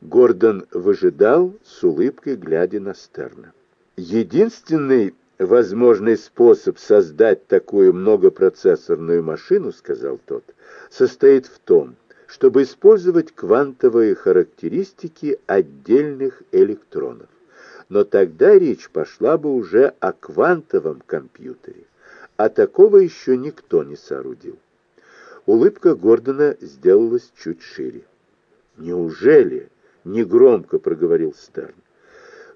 Гордон выжидал с улыбкой, глядя на Стерна. Единственный возможный способ создать такую многопроцессорную машину, сказал тот, состоит в том, чтобы использовать квантовые характеристики отдельных электронов. Но тогда речь пошла бы уже о квантовом компьютере, а такого еще никто не соорудил. Улыбка Гордона сделалась чуть шире. «Неужели?» — негромко проговорил Стерн.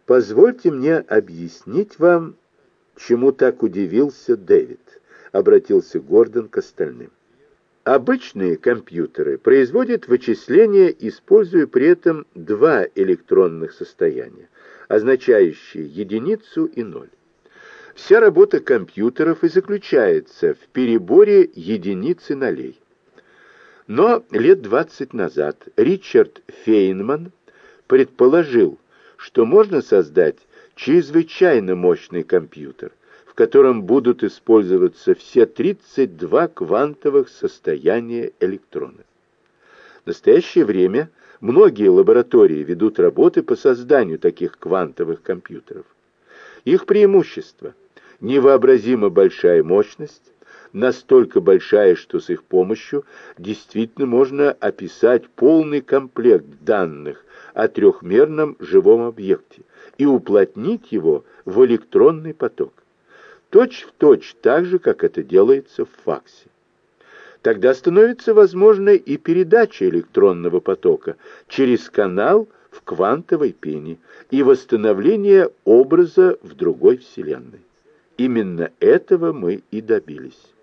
«Позвольте мне объяснить вам, чему так удивился Дэвид», — обратился Гордон к остальным. Обычные компьютеры производят вычисления, используя при этом два электронных состояния, означающие единицу и ноль. Вся работа компьютеров и заключается в переборе единицы нолей. Но лет 20 назад Ричард Фейнман предположил, что можно создать чрезвычайно мощный компьютер, в котором будут использоваться все 32 квантовых состояния электрона. В настоящее время многие лаборатории ведут работы по созданию таких квантовых компьютеров. Их преимущество – невообразимо большая мощность, настолько большая, что с их помощью действительно можно описать полный комплект данных о трехмерном живом объекте и уплотнить его в электронный поток. Точь в точь так же, как это делается в факсе. Тогда становится возможной и передача электронного потока через канал в квантовой пене и восстановление образа в другой Вселенной. Именно этого мы и добились.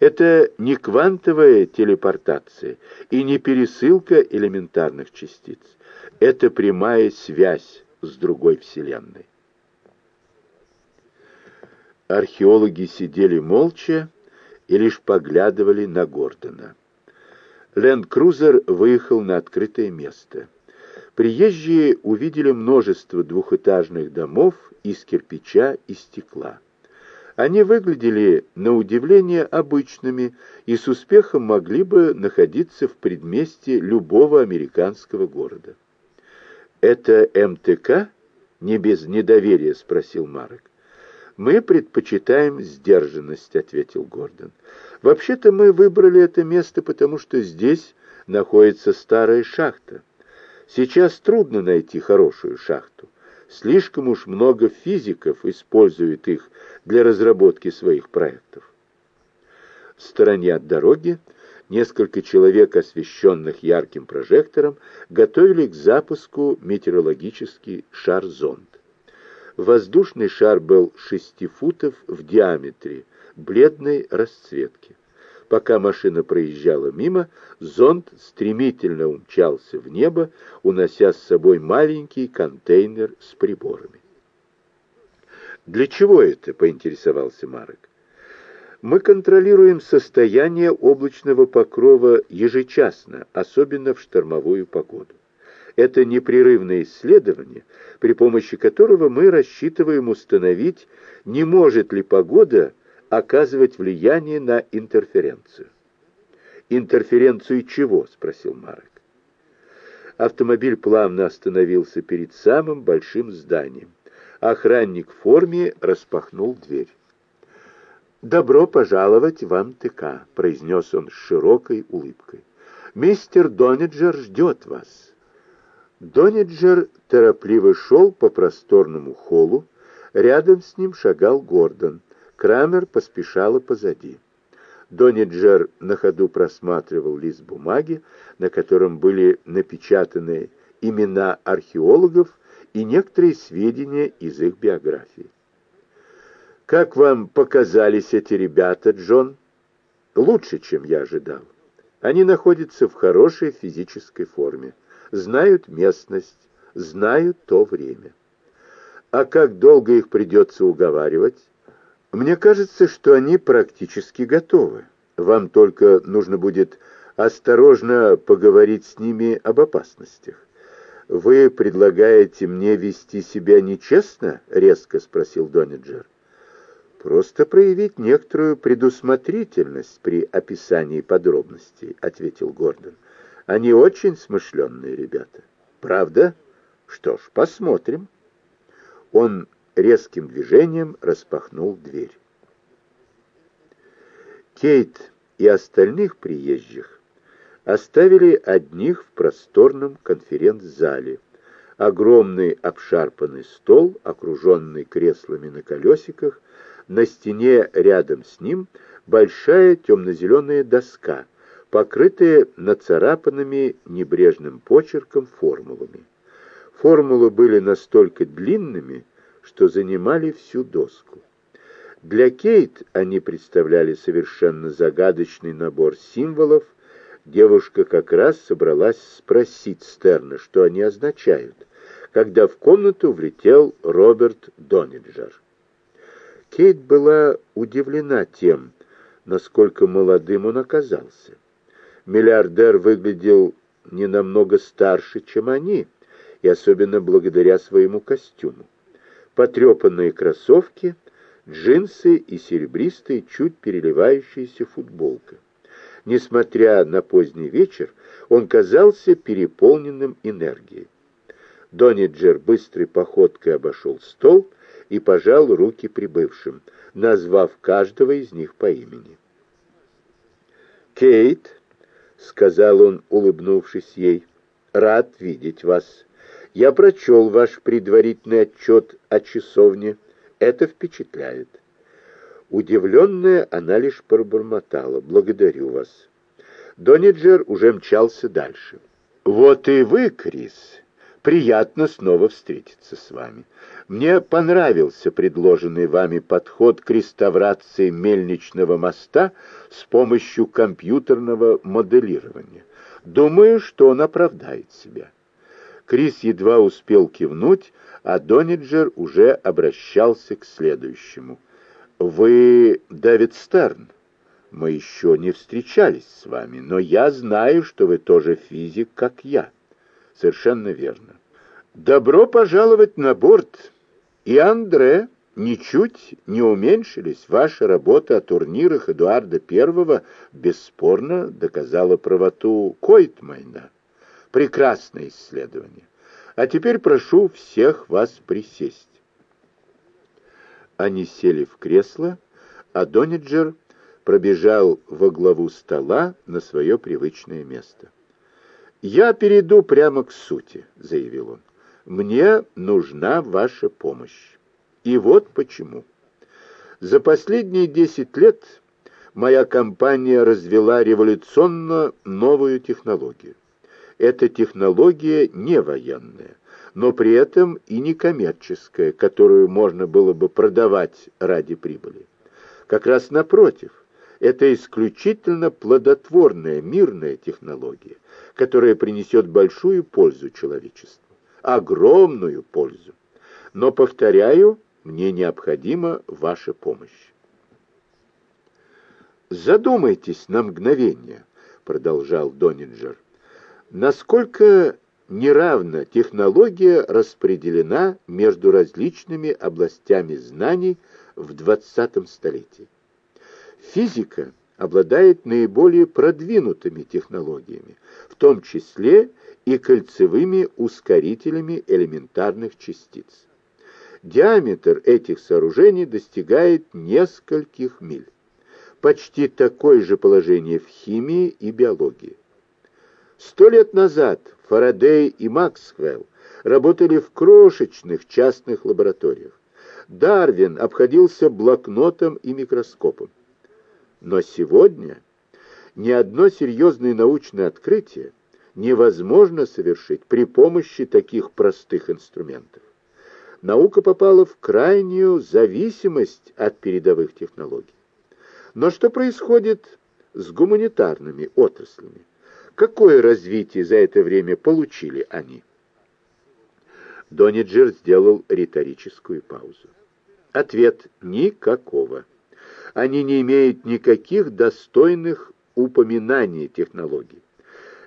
Это не квантовая телепортация и не пересылка элементарных частиц. Это прямая связь с другой Вселенной. Археологи сидели молча и лишь поглядывали на Гордона. Ленд-крузер выехал на открытое место. Приезжие увидели множество двухэтажных домов из кирпича и стекла. Они выглядели, на удивление, обычными и с успехом могли бы находиться в предместье любого американского города. «Это МТК?» — не без недоверия спросил Марок. «Мы предпочитаем сдержанность», — ответил Гордон. «Вообще-то мы выбрали это место, потому что здесь находится старая шахта. Сейчас трудно найти хорошую шахту. Слишком уж много физиков используют их для разработки своих проектов. В стороне от дороги несколько человек, освещенных ярким прожектором, готовили к запуску метеорологический шар-зонд. Воздушный шар был 6 футов в диаметре, бледной расцветки. Пока машина проезжала мимо, зонд стремительно умчался в небо, унося с собой маленький контейнер с приборами. «Для чего это?» — поинтересовался Марек. «Мы контролируем состояние облачного покрова ежечасно, особенно в штормовую погоду. Это непрерывное исследование, при помощи которого мы рассчитываем установить, не может ли погода оказывать влияние на интерференцию. «Интерференцию чего?» — спросил Марек. Автомобиль плавно остановился перед самым большим зданием. Охранник в форме распахнул дверь. «Добро пожаловать в МТК», — произнес он с широкой улыбкой. «Мистер Дониджер ждет вас». Дониджер торопливо шел по просторному холлу, рядом с ним шагал Гордон — Крамер поспешала позади. Дониджер на ходу просматривал лист бумаги, на котором были напечатаны имена археологов и некоторые сведения из их биографии. «Как вам показались эти ребята, Джон?» «Лучше, чем я ожидал. Они находятся в хорошей физической форме, знают местность, знают то время. А как долго их придется уговаривать?» Мне кажется, что они практически готовы. Вам только нужно будет осторожно поговорить с ними об опасностях. «Вы предлагаете мне вести себя нечестно?» — резко спросил Дониджер. «Просто проявить некоторую предусмотрительность при описании подробностей», — ответил Гордон. «Они очень смышленные ребята». Правда? Что ж, посмотрим. Он резким движением распахнул дверь. Кейт и остальных приезжих оставили одних в просторном конференц-зале. Огромный обшарпанный стол, окруженный креслами на колесиках, на стене рядом с ним большая темно-зеленая доска, покрытая нацарапанными небрежным почерком формулами. Формулы были настолько длинными, что занимали всю доску. Для Кейт они представляли совершенно загадочный набор символов. Девушка как раз собралась спросить Стерна, что они означают, когда в комнату влетел Роберт Дониджер. Кейт была удивлена тем, насколько молодым он оказался. Миллиардер выглядел не намного старше, чем они, и особенно благодаря своему костюму. Потрепанные кроссовки — джинсы и серебристая, чуть переливающаяся футболка. Несмотря на поздний вечер, он казался переполненным энергией. Дониджер быстрой походкой обошел стол и пожал руки прибывшим, назвав каждого из них по имени. «Кейт», — сказал он, улыбнувшись ей, — «рад видеть вас. Я прочел ваш предварительный отчет о часовне». Это впечатляет. Удивленная, она лишь пробормотала. «Благодарю вас». Дониджер уже мчался дальше. «Вот и вы, Крис. Приятно снова встретиться с вами. Мне понравился предложенный вами подход к реставрации мельничного моста с помощью компьютерного моделирования. Думаю, что он оправдает себя». Крис едва успел кивнуть, а Дониджер уже обращался к следующему. «Вы Дэвид Стерн. Мы еще не встречались с вами, но я знаю, что вы тоже физик, как я». «Совершенно верно. Добро пожаловать на борт. И Андре, ничуть не уменьшились. Ваша работа о турнирах Эдуарда I бесспорно доказала правоту Койтмайна. Прекрасное исследование. А теперь прошу всех вас присесть. Они сели в кресло, а Дониджер пробежал во главу стола на свое привычное место. «Я перейду прямо к сути», — заявил он. «Мне нужна ваша помощь. И вот почему. За последние десять лет моя компания развела революционно новую технологию эта технология не военная, но при этом и не коммерческая, которую можно было бы продавать ради прибыли. Как раз напротив, это исключительно плодотворная мирная технология, которая принесет большую пользу человечеству, огромную пользу. Но, повторяю, мне необходима ваша помощь. «Задумайтесь на мгновение», — продолжал Донинджер, Насколько неравно технология распределена между различными областями знаний в 20 столетии. Физика обладает наиболее продвинутыми технологиями, в том числе и кольцевыми ускорителями элементарных частиц. Диаметр этих сооружений достигает нескольких миль. Почти такое же положение в химии и биологии. Сто лет назад Фарадей и Максвелл работали в крошечных частных лабораториях. Дарвин обходился блокнотом и микроскопом. Но сегодня ни одно серьезное научное открытие невозможно совершить при помощи таких простых инструментов. Наука попала в крайнюю зависимость от передовых технологий. Но что происходит с гуманитарными отраслями? Какое развитие за это время получили они? Дониджер сделал риторическую паузу. Ответ – никакого. Они не имеют никаких достойных упоминаний технологий.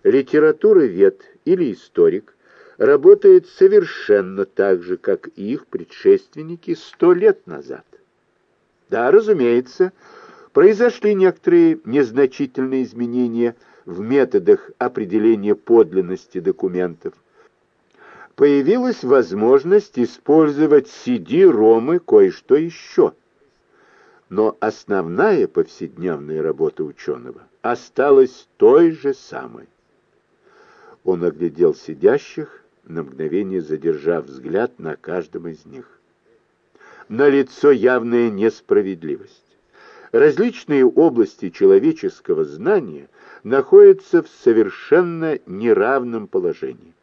Литературовед или историк работает совершенно так же, как и их предшественники сто лет назад. Да, разумеется, произошли некоторые незначительные изменения – в методах определения подлинности документов. появилась возможность использовать CD-ромы кое-что еще. Но основная повседневная работа ученого осталась той же самой. Он оглядел сидящих, на мгновение задержав взгляд на каждом из них. На лицо явная несправедливость. Различные области человеческого знания находятся в совершенно неравном положении.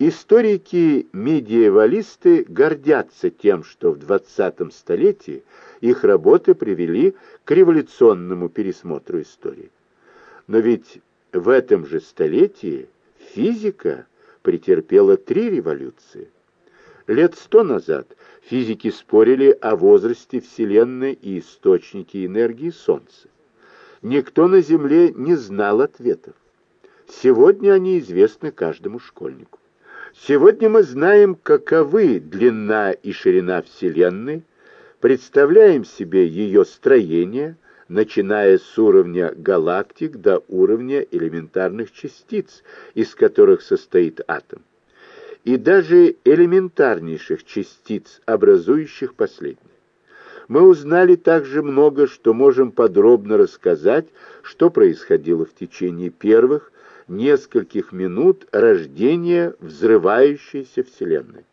Историки-медиевалисты гордятся тем, что в 20 столетии их работы привели к революционному пересмотру истории. Но ведь в этом же столетии физика претерпела три революции. Лет сто назад физики спорили о возрасте Вселенной и источнике энергии Солнца. Никто на Земле не знал ответов. Сегодня они известны каждому школьнику. Сегодня мы знаем, каковы длина и ширина Вселенной, представляем себе ее строение, начиная с уровня галактик до уровня элементарных частиц, из которых состоит атом, и даже элементарнейших частиц, образующих последний. Мы узнали также много, что можем подробно рассказать, что происходило в течение первых, нескольких минут рождения взрывающейся Вселенной.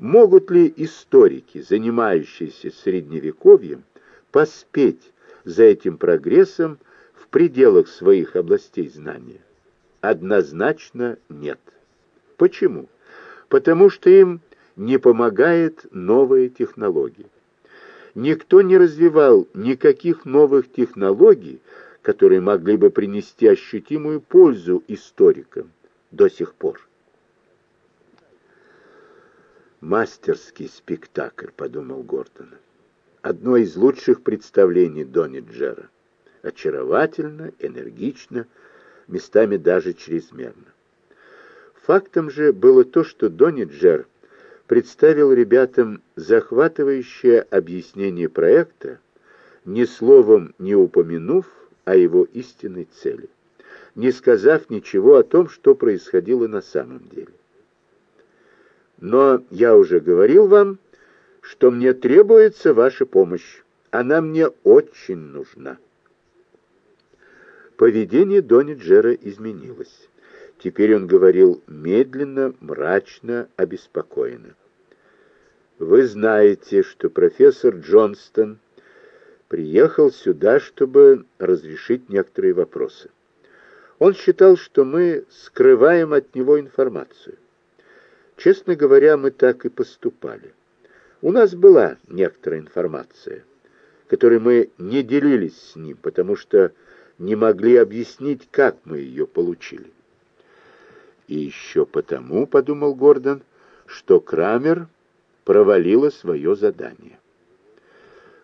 Могут ли историки, занимающиеся Средневековьем, поспеть за этим прогрессом в пределах своих областей знания? Однозначно нет. Почему? Потому что им не помогает новая технология. Никто не развивал никаких новых технологий, которые могли бы принести ощутимую пользу историкам до сих пор. «Мастерский спектакль», — подумал Гордон. «Одно из лучших представлений Донни Джера. Очаровательно, энергично, местами даже чрезмерно. Фактом же было то, что Донни Джер представил ребятам захватывающее объяснение проекта, ни словом не упомянув о его истинной цели, не сказав ничего о том, что происходило на самом деле. Но я уже говорил вам, что мне требуется ваша помощь. Она мне очень нужна. Поведение Дони Джера изменилось. Теперь он говорил медленно, мрачно, обеспокоенно. «Вы знаете, что профессор Джонстон приехал сюда, чтобы разрешить некоторые вопросы. Он считал, что мы скрываем от него информацию. Честно говоря, мы так и поступали. У нас была некоторая информация, которой мы не делились с ним, потому что не могли объяснить, как мы ее получили. И еще потому, — подумал Гордон, — что Крамер провалила свое задание.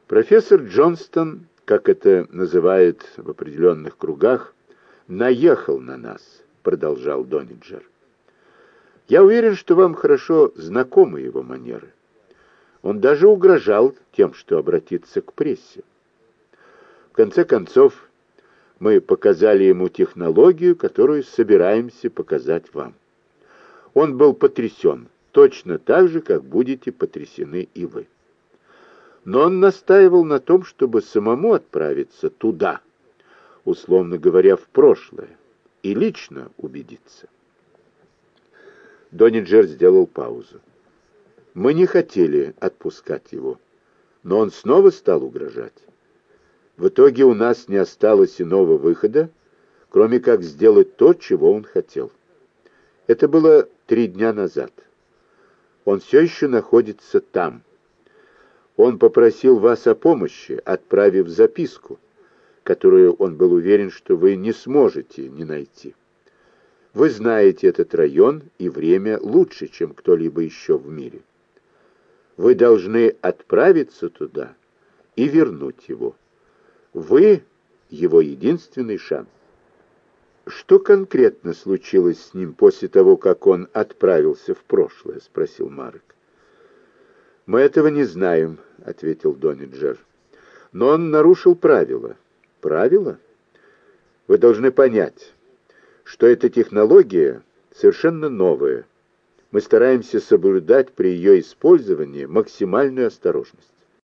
Профессор Джонстон, как это называют в определенных кругах, наехал на нас, продолжал Дониджер. Я уверен, что вам хорошо знакомы его манеры. Он даже угрожал тем, что обратится к прессе. В конце концов, мы показали ему технологию, которую собираемся показать вам. Он был потрясен, точно так же, как будете потрясены и вы но он настаивал на том, чтобы самому отправиться туда, условно говоря, в прошлое, и лично убедиться. Дониджер сделал паузу. Мы не хотели отпускать его, но он снова стал угрожать. В итоге у нас не осталось иного выхода, кроме как сделать то, чего он хотел. Это было три дня назад. Он все еще находится там, он попросил вас о помощи, отправив записку, которую он был уверен, что вы не сможете не найти. Вы знаете этот район и время лучше, чем кто-либо еще в мире. Вы должны отправиться туда и вернуть его. Вы — его единственный шанс. «Что конкретно случилось с ним после того, как он отправился в прошлое?» — спросил Марк. «Мы этого не знаем», — ответил Дониджер. «Но он нарушил правила». «Правила?» «Вы должны понять, что эта технология совершенно новая, Мы стараемся соблюдать при ее использовании максимальную осторожность.